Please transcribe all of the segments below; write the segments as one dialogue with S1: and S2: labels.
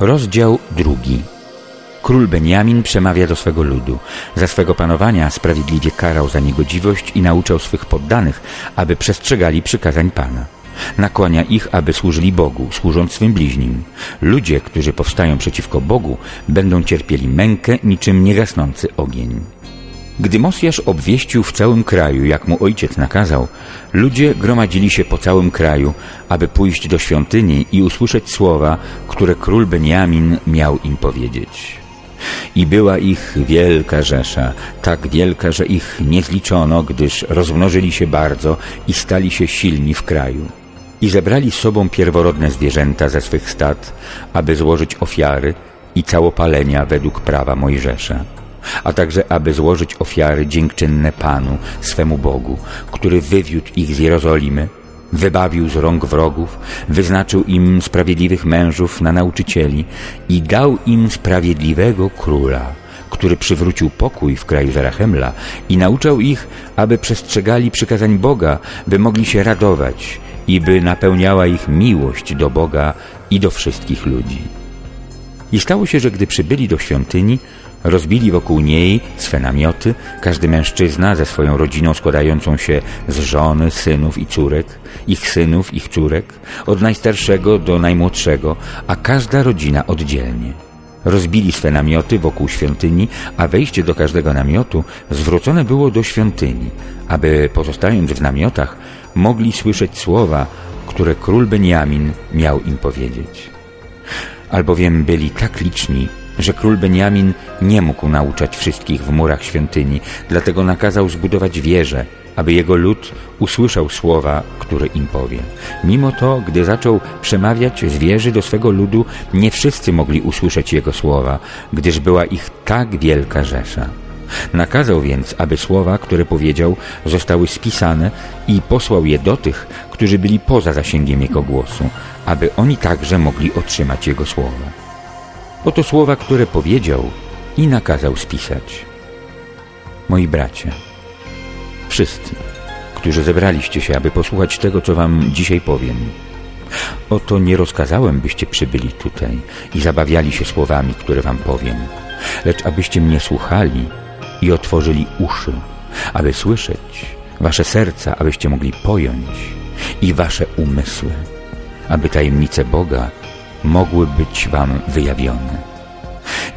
S1: Rozdział drugi. Król Benjamin przemawia do swego ludu. Za swego panowania sprawiedliwie karał za niegodziwość i nauczał swych poddanych, aby przestrzegali przykazań Pana. Nakłania ich, aby służyli Bogu, służąc swym bliźnim. Ludzie, którzy powstają przeciwko Bogu, będą cierpieli mękę niczym niegasnący ogień. Gdy Mosjasz obwieścił w całym kraju, jak mu ojciec nakazał, ludzie gromadzili się po całym kraju, aby pójść do świątyni i usłyszeć słowa, które król Benjamin miał im powiedzieć. I była ich wielka rzesza, tak wielka, że ich nie zliczono, gdyż rozmnożyli się bardzo i stali się silni w kraju. I zebrali z sobą pierworodne zwierzęta ze swych stad, aby złożyć ofiary i całopalenia według prawa Mojżesza a także aby złożyć ofiary dziękczynne Panu, swemu Bogu, który wywiódł ich z Jerozolimy, wybawił z rąk wrogów, wyznaczył im sprawiedliwych mężów na nauczycieli i dał im sprawiedliwego króla, który przywrócił pokój w kraju Zarachemla i nauczał ich, aby przestrzegali przykazań Boga, by mogli się radować i by napełniała ich miłość do Boga i do wszystkich ludzi. I stało się, że gdy przybyli do świątyni, Rozbili wokół niej swe namioty, każdy mężczyzna ze swoją rodziną składającą się z żony, synów i córek, ich synów, ich córek, od najstarszego do najmłodszego, a każda rodzina oddzielnie. Rozbili swe namioty wokół świątyni, a wejście do każdego namiotu zwrócone było do świątyni, aby pozostając w namiotach mogli słyszeć słowa, które król Benjamin miał im powiedzieć. Albowiem byli tak liczni, że król Benjamin nie mógł nauczać wszystkich w murach świątyni, dlatego nakazał zbudować wieżę, aby jego lud usłyszał słowa, które im powie. Mimo to, gdy zaczął przemawiać z wieży do swego ludu, nie wszyscy mogli usłyszeć jego słowa, gdyż była ich tak wielka rzesza. Nakazał więc, aby słowa, które powiedział, zostały spisane i posłał je do tych, którzy byli poza zasięgiem jego głosu, aby oni także mogli otrzymać jego słowa. Oto słowa, które powiedział i nakazał spisać. Moi bracia, wszyscy, którzy zebraliście się, aby posłuchać tego, co wam dzisiaj powiem, oto nie rozkazałem, byście przybyli tutaj i zabawiali się słowami, które wam powiem, lecz abyście mnie słuchali i otworzyli uszy, aby słyszeć, wasze serca, abyście mogli pojąć i wasze umysły, aby tajemnice Boga mogły być wam wyjawione.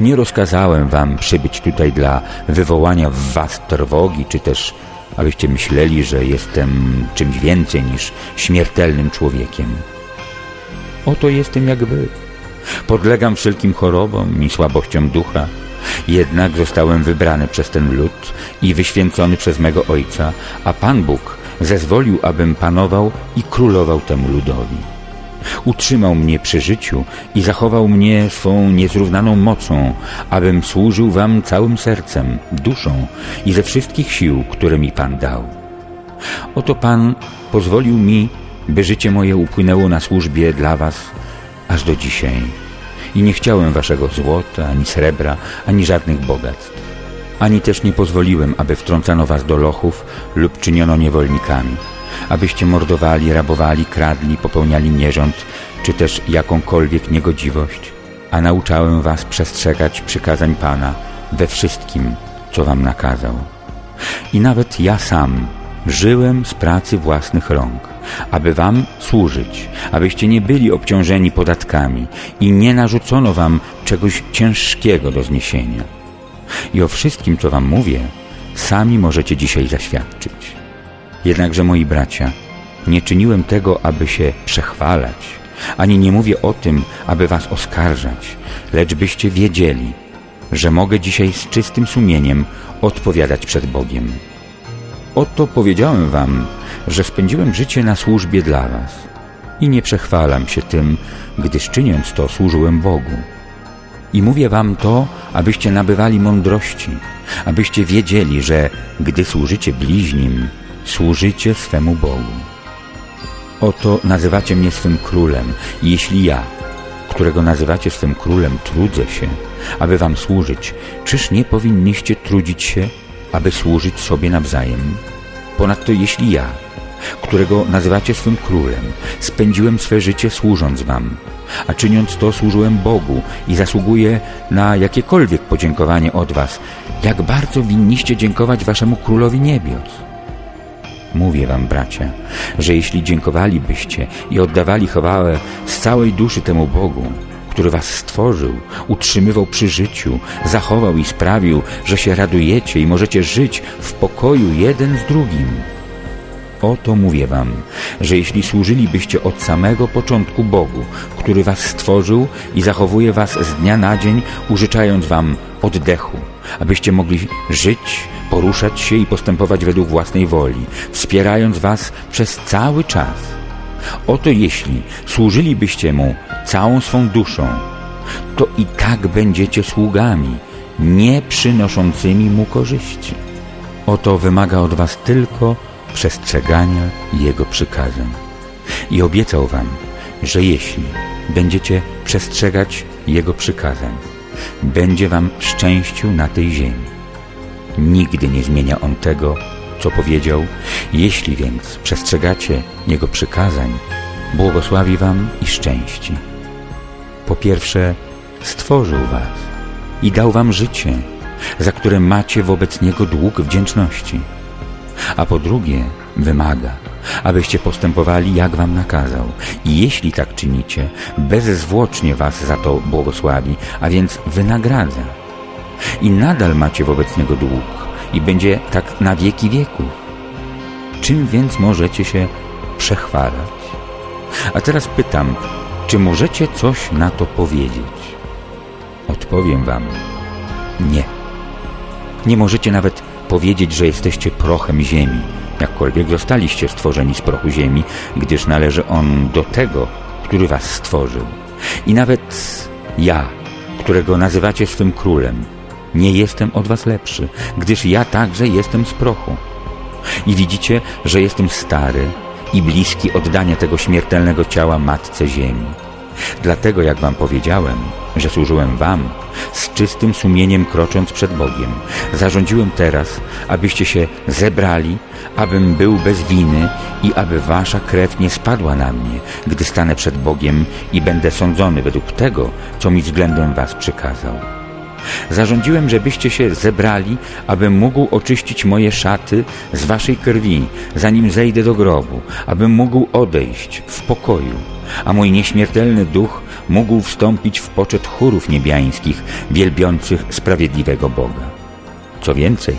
S1: Nie rozkazałem wam przybyć tutaj dla wywołania w was trwogi, czy też abyście myśleli, że jestem czymś więcej niż śmiertelnym człowiekiem. Oto jestem jak wy. Podlegam wszelkim chorobom i słabościom ducha, jednak zostałem wybrany przez ten lud i wyświęcony przez mego Ojca, a Pan Bóg zezwolił, abym panował i królował temu ludowi. Utrzymał mnie przy życiu i zachował mnie swą niezrównaną mocą, abym służył Wam całym sercem, duszą i ze wszystkich sił, które mi Pan dał. Oto Pan pozwolił mi, by życie moje upłynęło na służbie dla Was aż do dzisiaj. I nie chciałem Waszego złota, ani srebra, ani żadnych bogactw. Ani też nie pozwoliłem, aby wtrącano Was do lochów lub czyniono niewolnikami abyście mordowali, rabowali, kradli, popełniali nierząd, czy też jakąkolwiek niegodziwość, a nauczałem was przestrzegać przykazań Pana we wszystkim, co wam nakazał. I nawet ja sam żyłem z pracy własnych rąk, aby wam służyć, abyście nie byli obciążeni podatkami i nie narzucono wam czegoś ciężkiego do zniesienia. I o wszystkim, co wam mówię, sami możecie dzisiaj zaświadczyć. Jednakże, moi bracia, nie czyniłem tego, aby się przechwalać, ani nie mówię o tym, aby was oskarżać, lecz byście wiedzieli, że mogę dzisiaj z czystym sumieniem odpowiadać przed Bogiem. Oto powiedziałem wam, że spędziłem życie na służbie dla was i nie przechwalam się tym, gdyż czyniąc to służyłem Bogu. I mówię wam to, abyście nabywali mądrości, abyście wiedzieli, że gdy służycie bliźnim, służycie swemu Bogu. Oto nazywacie mnie swym królem i jeśli ja, którego nazywacie swym królem, trudzę się, aby wam służyć, czyż nie powinniście trudzić się, aby służyć sobie nawzajem? Ponadto jeśli ja, którego nazywacie swym królem, spędziłem swe życie służąc wam, a czyniąc to służyłem Bogu i zasługuję na jakiekolwiek podziękowanie od was, jak bardzo winniście dziękować waszemu królowi niebios. Mówię wam, bracia, że jeśli dziękowalibyście i oddawali chwałę z całej duszy temu Bogu, który was stworzył, utrzymywał przy życiu, zachował i sprawił, że się radujecie i możecie żyć w pokoju jeden z drugim. Oto mówię wam, że jeśli służylibyście od samego początku Bogu, który was stworzył i zachowuje was z dnia na dzień, użyczając wam oddechu, abyście mogli żyć, poruszać się i postępować według własnej woli, wspierając was przez cały czas. Oto jeśli służylibyście Mu całą swą duszą, to i tak będziecie sługami, nie przynoszącymi Mu korzyści. Oto wymaga od was tylko przestrzegania Jego przykazań. I obiecał wam, że jeśli będziecie przestrzegać Jego przykazań, będzie wam szczęściu na tej ziemi. Nigdy nie zmienia On tego, co powiedział. Jeśli więc przestrzegacie Jego przykazań, błogosławi wam i szczęści. Po pierwsze, stworzył was i dał wam życie, za które macie wobec Niego dług wdzięczności. A po drugie, wymaga, abyście postępowali, jak wam nakazał. I jeśli tak czynicie, bezzwłocznie was za to błogosławi, a więc wynagradza. I nadal macie wobec Niego dług i będzie tak na wieki wieków. Czym więc możecie się przechwalać? A teraz pytam, czy możecie coś na to powiedzieć? Odpowiem wam, nie. Nie możecie nawet powiedzieć, że jesteście prochem ziemi, jakkolwiek zostaliście stworzeni z prochu ziemi, gdyż należy on do tego, który was stworzył. I nawet ja, którego nazywacie swym królem, nie jestem od was lepszy, gdyż ja także jestem z prochu. I widzicie, że jestem stary i bliski oddania tego śmiertelnego ciała Matce Ziemi. Dlatego, jak wam powiedziałem, że służyłem wam, z czystym sumieniem krocząc przed Bogiem, zarządziłem teraz, abyście się zebrali, abym był bez winy i aby wasza krew nie spadła na mnie, gdy stanę przed Bogiem i będę sądzony według tego, co mi względem was przykazał. Zarządziłem, żebyście się zebrali, abym mógł oczyścić moje szaty z waszej krwi, zanim zejdę do grobu, abym mógł odejść w pokoju, a mój nieśmiertelny duch mógł wstąpić w poczet chórów niebiańskich, wielbiących sprawiedliwego Boga. Co więcej,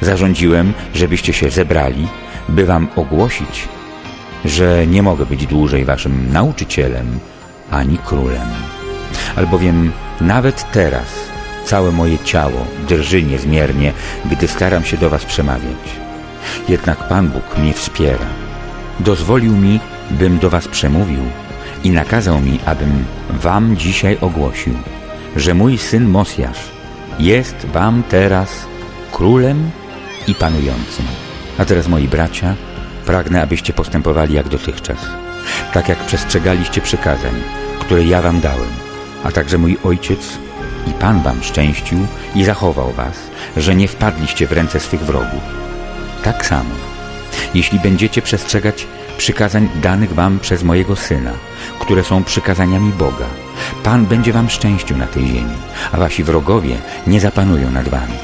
S1: zarządziłem, żebyście się zebrali, by wam ogłosić, że nie mogę być dłużej waszym nauczycielem ani królem. Albowiem nawet teraz Całe moje ciało drży niezmiernie, gdy staram się do Was przemawiać. Jednak Pan Bóg mnie wspiera. Dozwolił mi, bym do Was przemówił i nakazał mi, abym Wam dzisiaj ogłosił, że mój syn Mosjasz jest Wam teraz królem i panującym. A teraz, moi bracia, pragnę, abyście postępowali jak dotychczas, tak jak przestrzegaliście przykazań, które ja Wam dałem, a także mój ojciec i Pan wam szczęścił i zachował was, że nie wpadliście w ręce swych wrogów. Tak samo, jeśli będziecie przestrzegać przykazań danych wam przez mojego Syna, które są przykazaniami Boga, Pan będzie wam szczęścił na tej ziemi, a wasi wrogowie nie zapanują nad wami.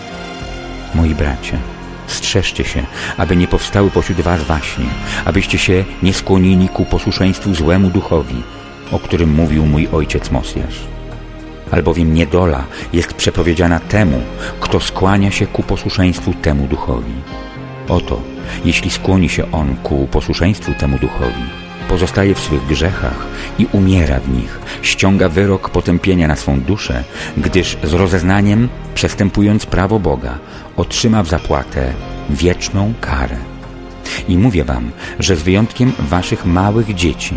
S1: Moi bracia, strzeżcie się, aby nie powstały pośród was właśnie, abyście się nie skłonili ku posłuszeństwu złemu duchowi, o którym mówił mój ojciec Mosjasz albowiem niedola jest przepowiedziana temu, kto skłania się ku posłuszeństwu temu duchowi. Oto, jeśli skłoni się on ku posłuszeństwu temu duchowi, pozostaje w swych grzechach i umiera w nich, ściąga wyrok potępienia na swą duszę, gdyż z rozeznaniem, przestępując prawo Boga, otrzyma w zapłatę wieczną karę. I mówię wam, że z wyjątkiem waszych małych dzieci,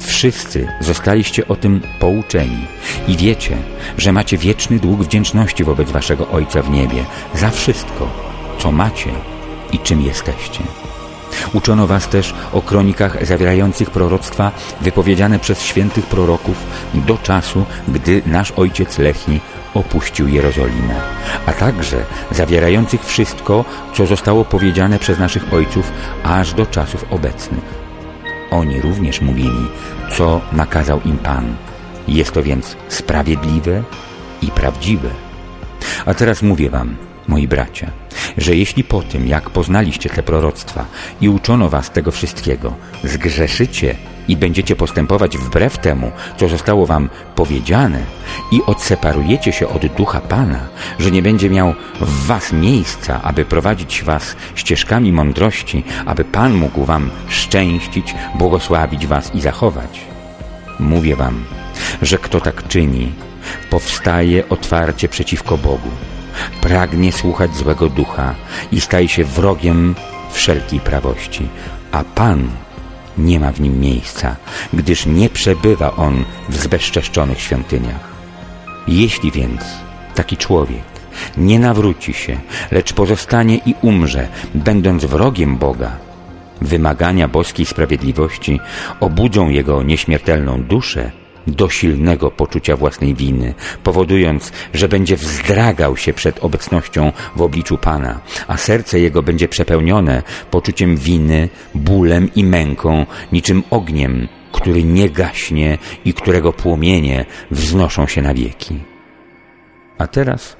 S1: Wszyscy zostaliście o tym pouczeni i wiecie, że macie wieczny dług wdzięczności wobec waszego Ojca w niebie za wszystko, co macie i czym jesteście. Uczono was też o kronikach zawierających proroctwa wypowiedziane przez świętych proroków do czasu, gdy nasz ojciec Lechi opuścił Jerozolimę, a także zawierających wszystko, co zostało powiedziane przez naszych ojców aż do czasów obecnych. Oni również mówili, co nakazał im Pan. Jest to więc sprawiedliwe i prawdziwe. A teraz mówię wam, moi bracia, że jeśli po tym, jak poznaliście te proroctwa i uczono was tego wszystkiego, zgrzeszycie i będziecie postępować wbrew temu, co zostało wam powiedziane i odseparujecie się od ducha Pana, że nie będzie miał w was miejsca, aby prowadzić was ścieżkami mądrości, aby Pan mógł wam szczęścić, błogosławić was i zachować. Mówię wam, że kto tak czyni, powstaje otwarcie przeciwko Bogu pragnie słuchać złego ducha i staje się wrogiem wszelkiej prawości, a Pan nie ma w nim miejsca, gdyż nie przebywa on w zbezczeszczonych świątyniach. Jeśli więc taki człowiek nie nawróci się, lecz pozostanie i umrze, będąc wrogiem Boga, wymagania boskiej sprawiedliwości obudzą jego nieśmiertelną duszę do silnego poczucia własnej winy, powodując, że będzie wzdragał się przed obecnością w obliczu Pana, a serce jego będzie przepełnione poczuciem winy, bólem i męką, niczym ogniem, który nie gaśnie i którego płomienie wznoszą się na wieki. A teraz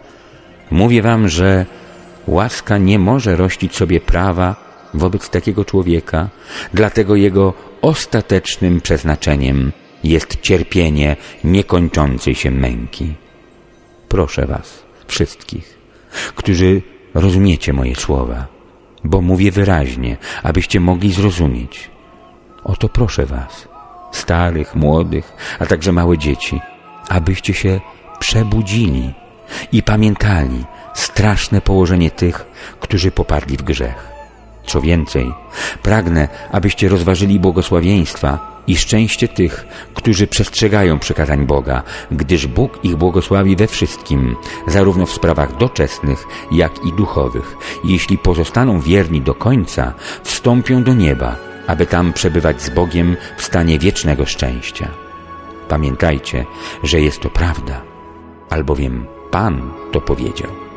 S1: mówię wam, że łaska nie może rościć sobie prawa wobec takiego człowieka, dlatego jego ostatecznym przeznaczeniem jest cierpienie niekończącej się męki. Proszę Was, wszystkich, którzy rozumiecie moje słowa, bo mówię wyraźnie, abyście mogli zrozumieć. Oto proszę Was, starych, młodych, a także małe dzieci, abyście się przebudzili i pamiętali straszne położenie tych, którzy popadli w grzech. Co więcej, pragnę, abyście rozważyli błogosławieństwa, i szczęście tych, którzy przestrzegają przykazań Boga, gdyż Bóg ich błogosławi we wszystkim, zarówno w sprawach doczesnych, jak i duchowych. Jeśli pozostaną wierni do końca, wstąpią do nieba, aby tam przebywać z Bogiem w stanie wiecznego szczęścia. Pamiętajcie, że jest to prawda, albowiem Pan to powiedział.